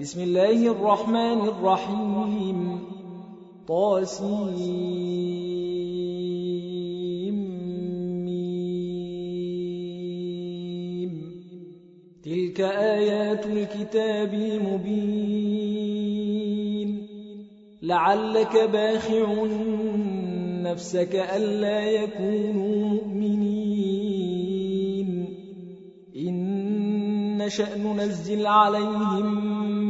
بسم الله الرحمن الرحيم. طاسيم. تلك آيات الكتاب المبين. لعلك باخع نفسك ألا يكونوا مؤمنين. إن نشأ ننزل عليهم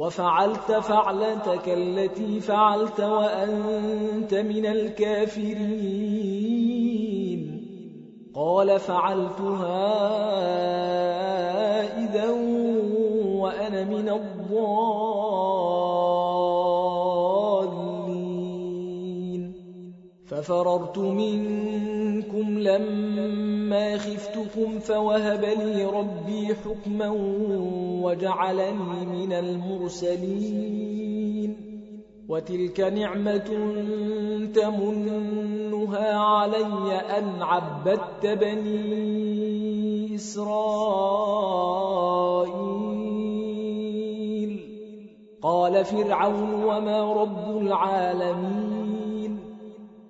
وفعلت فعلتك التي فعلت وأنت من الكافرين. قال فعلتها إذا ففررت منكم لما خفتكم فوهب لي ربي حكما وجعلني من المرسلين وتلك نعمة تمنها علي أن عبدت بني إسرائيل قال فرعون وما رب العالمين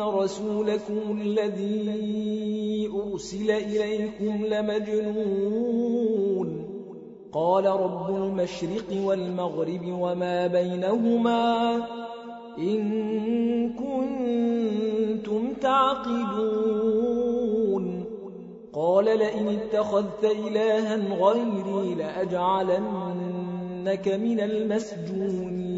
رسولكم الذي أرسل إليكم لمجنون قال رب المشرق والمغرب وما بينهما إن كنتم تعقلون قال لئن اتخذت إلها غيري لأجعلنك من المسجونين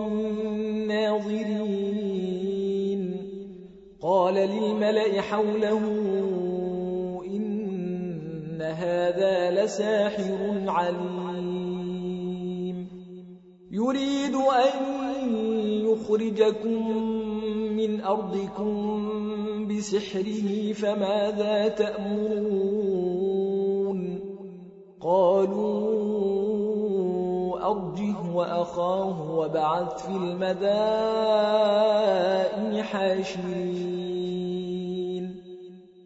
للملأ حوله إن هذا لساحر عليم. يريد أن يخرجكم من أرضكم بسحره فماذا تأمرون؟ قالوا أرجه وأخاه وبعث في المدائن حاشرين.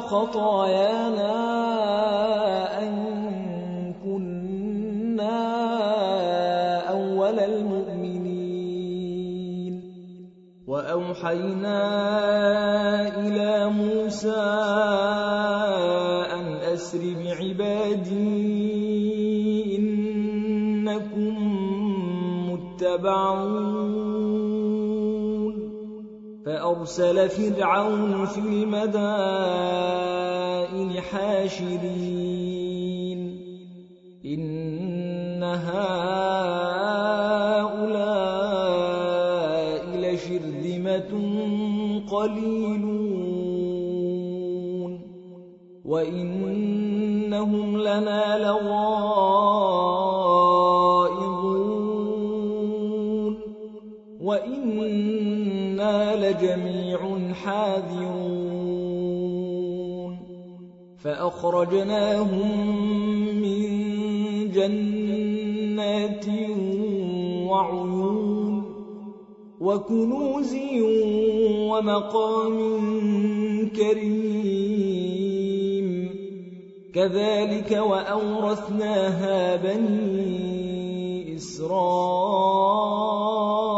خطايانا أن كنا أول المؤمنين. وأوحينا إلى موسى فأرسل فرعون في المدائن حاشرين. إن هؤلاء لشرذمة قليلون. وإنهم لنا لغائظون لجميع حاذرون. فأخرجناهم من جنات وعيون وكنوز ومقام كريم. كذلك وأورثناها بني إسرائيل.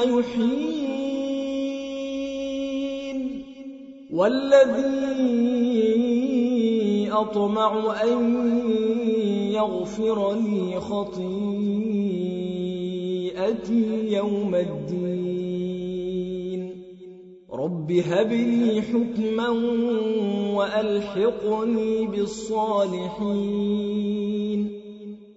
يحيين. والذي أطمع أن يغفر لي خطيئتي يوم الدين. رب هب لي حكما وألحقني بالصالحين.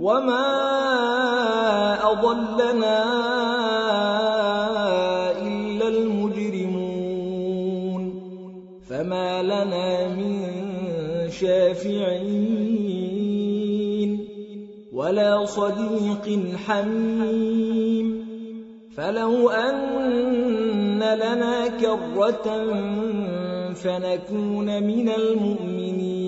وما أضلنا إلا المجرمون فما لنا من شافعين ولا صديق حميم فلو أن لنا كرة فنكون من المؤمنين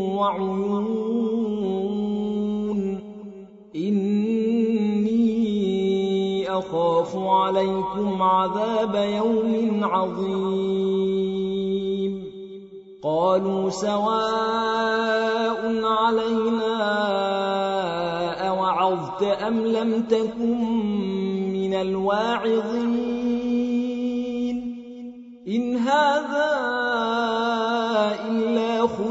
وعيون. إني أخاف عليكم عذاب يوم عظيم. قالوا سواء علينا أوعظت أم لم تكن من الواعظين. إن هذا إلا خلق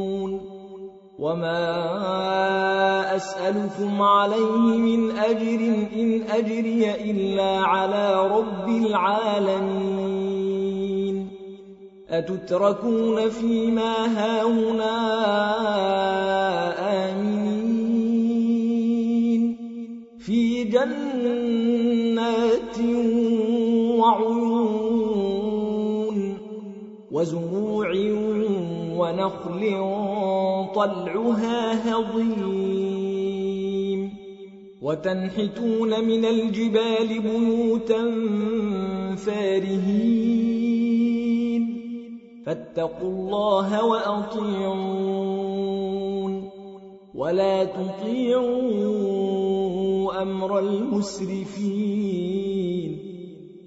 وما أسألكم عليه من أجر إن أجري إلا على رب العالمين أتتركون فيما هاهنا آمنين في جنات وعيون وزروع ونخل طلعها هضيم. وتنحتون من الجبال بيوتا فارهين. فاتقوا الله وأطيعون. ولا تطيعوا أمر المسرفين.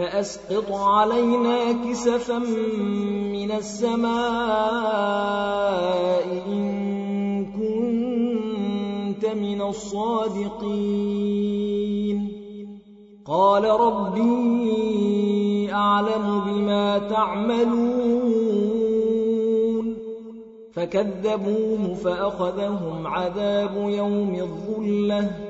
فَأَسْقِطْ عَلَيْنَا كِسَفًا مِّنَ السَّمَاءِ إِن كُنتَ مِنَ الصَّادِقِينَ. قَالَ رَبِّي أَعْلَمُ بِمَا تَعْمَلُونَ. فَكَذَّبُوهُ فَأَخَذَهُمْ عَذَابُ يَوْمِ الظُّلَّةِ.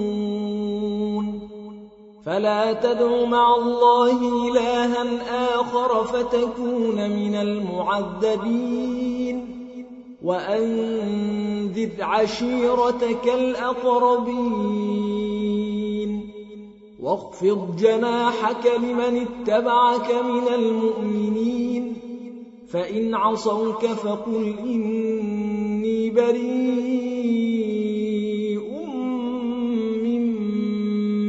فَلَا تَدْعُ مَعَ اللَّهِ إِلَٰهًا آخَرَ فَتَكُونَ مِنَ الْمُعَذَّبِينَ. وَأَنذِرْ عَشِيرَتَكَ الْأَقْرَبِينَ. وَاخْفِضْ جَنَاحَكَ لِمَنِ اتَّبَعَكَ مِنَ الْمُؤْمِنِينَ. فإن عصوك فقل إني بريء.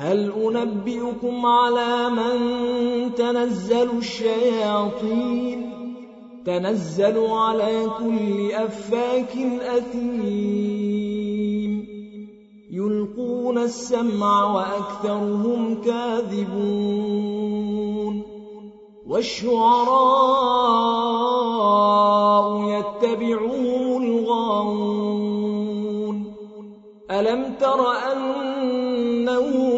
هل أنبئكم على من تنزل الشياطين؟ تنزل على كل أفاك أثيم. يلقون السمع وأكثرهم كاذبون. والشعراء يتبعون الغاوون. ألم تر أنهم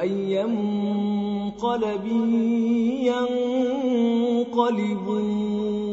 أي منقلب ينقلبون